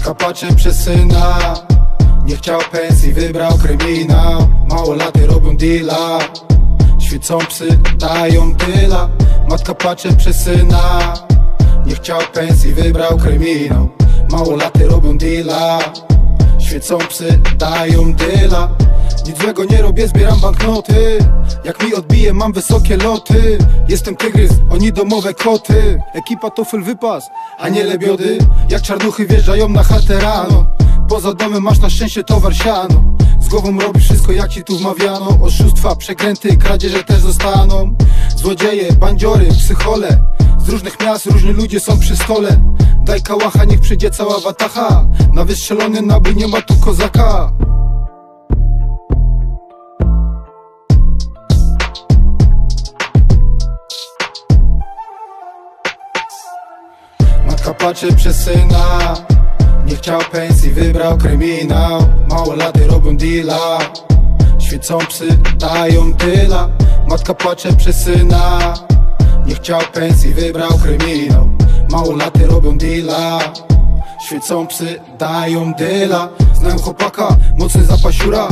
Matka płacze przez syna. Nie chciał pensji, wybrał kryminał. Małolaty robią deala. Świecą psy, dają tyla. Matka płacze przez syna. Nie chciał pensji, wybrał kryminał. Małolaty robią deala. Świecą psy, dają dyla Nic złego nie robię, zbieram banknoty. Jak mi odbije, mam wysokie loty. Jestem tygrys, oni domowe koty. Ekipa to full wypas, a nie lebiody. Jak czarnuchy wjeżdżają na chatę rano. Poza domem masz na szczęście towar siano. Z głową robisz wszystko jak ci tu wmawiano. Oszustwa, przekręty, kradzieże też zostaną. Złodzieje, bandziory, psychole. Z różnych miast różni ludzie są przy stole. Daj kałacha, niech przyjdzie cała watacha Na wystrzelony nabój nie ma tu kozaka Matka płacze przez syna. Nie chciał pensji, wybrał kryminał. Małolaty robią deala. Świecą psy, dają tyla. Matka płacze przez syna. Nie chciał pensji, wybrał kryminał. Małolaty robią deala. Świecą psy, dają dyla Znają chłopaka, mocny zapasiura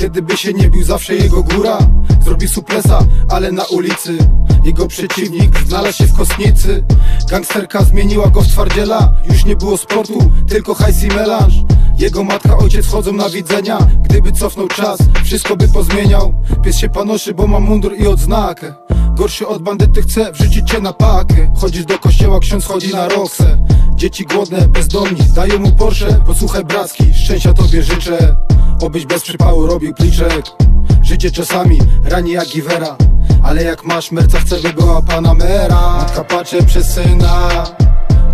Kiedy by się nie bił, zawsze jego góra Zrobi suplesa, ale na ulicy. Jego przeciwnik znalazł się w kosnicy Gangsterka zmieniła go w twardziela. Już nie było sportu, tylko hajs i melanż. Jego matka, ojciec chodzą na widzenia. Gdyby cofnął czas, wszystko by pozmieniał. Pies się panoszy, bo ma mundur i odznakę. Gorszy od bandyty chce wrzucić cię na pakę. Chodzisz do kościoła, ksiądz chodzi na roksę. Dzieci głodne, bezdomni, dają mu Porsche. Posłuchaj bracki, szczęścia tobie życzę Obyś bez przypału robił pliczek Życie czasami rani jak giwera Ale jak masz merca, chcę by była Panamera Matka płacze przez syna.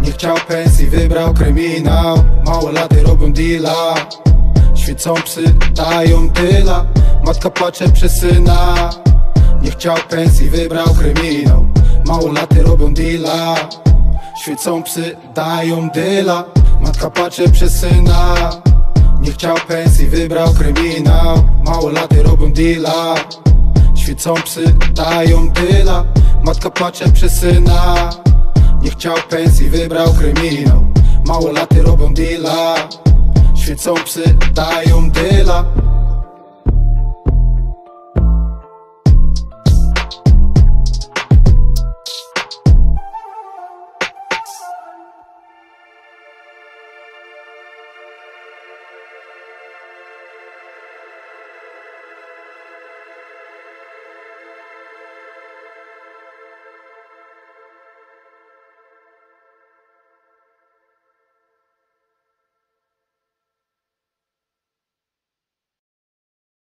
Nie chciał pensji, wybrał kryminał. Małolaty robią deala. Świecą psy, dają tyla. Matka płacze przez syna. Nie chciał pensji, wybrał kryminał. Małolaty robią deala. Świecą psy, dają dyla Matka płacze przez syna Nie chciał pensji, wybrał kryminał. Małolaty robią deala. Świecą psy, dają dyla Matka płacze przez syna. Nie chciał pensji, wybrał kryminał. Małolaty robią deala. Świecą psy, dają dyla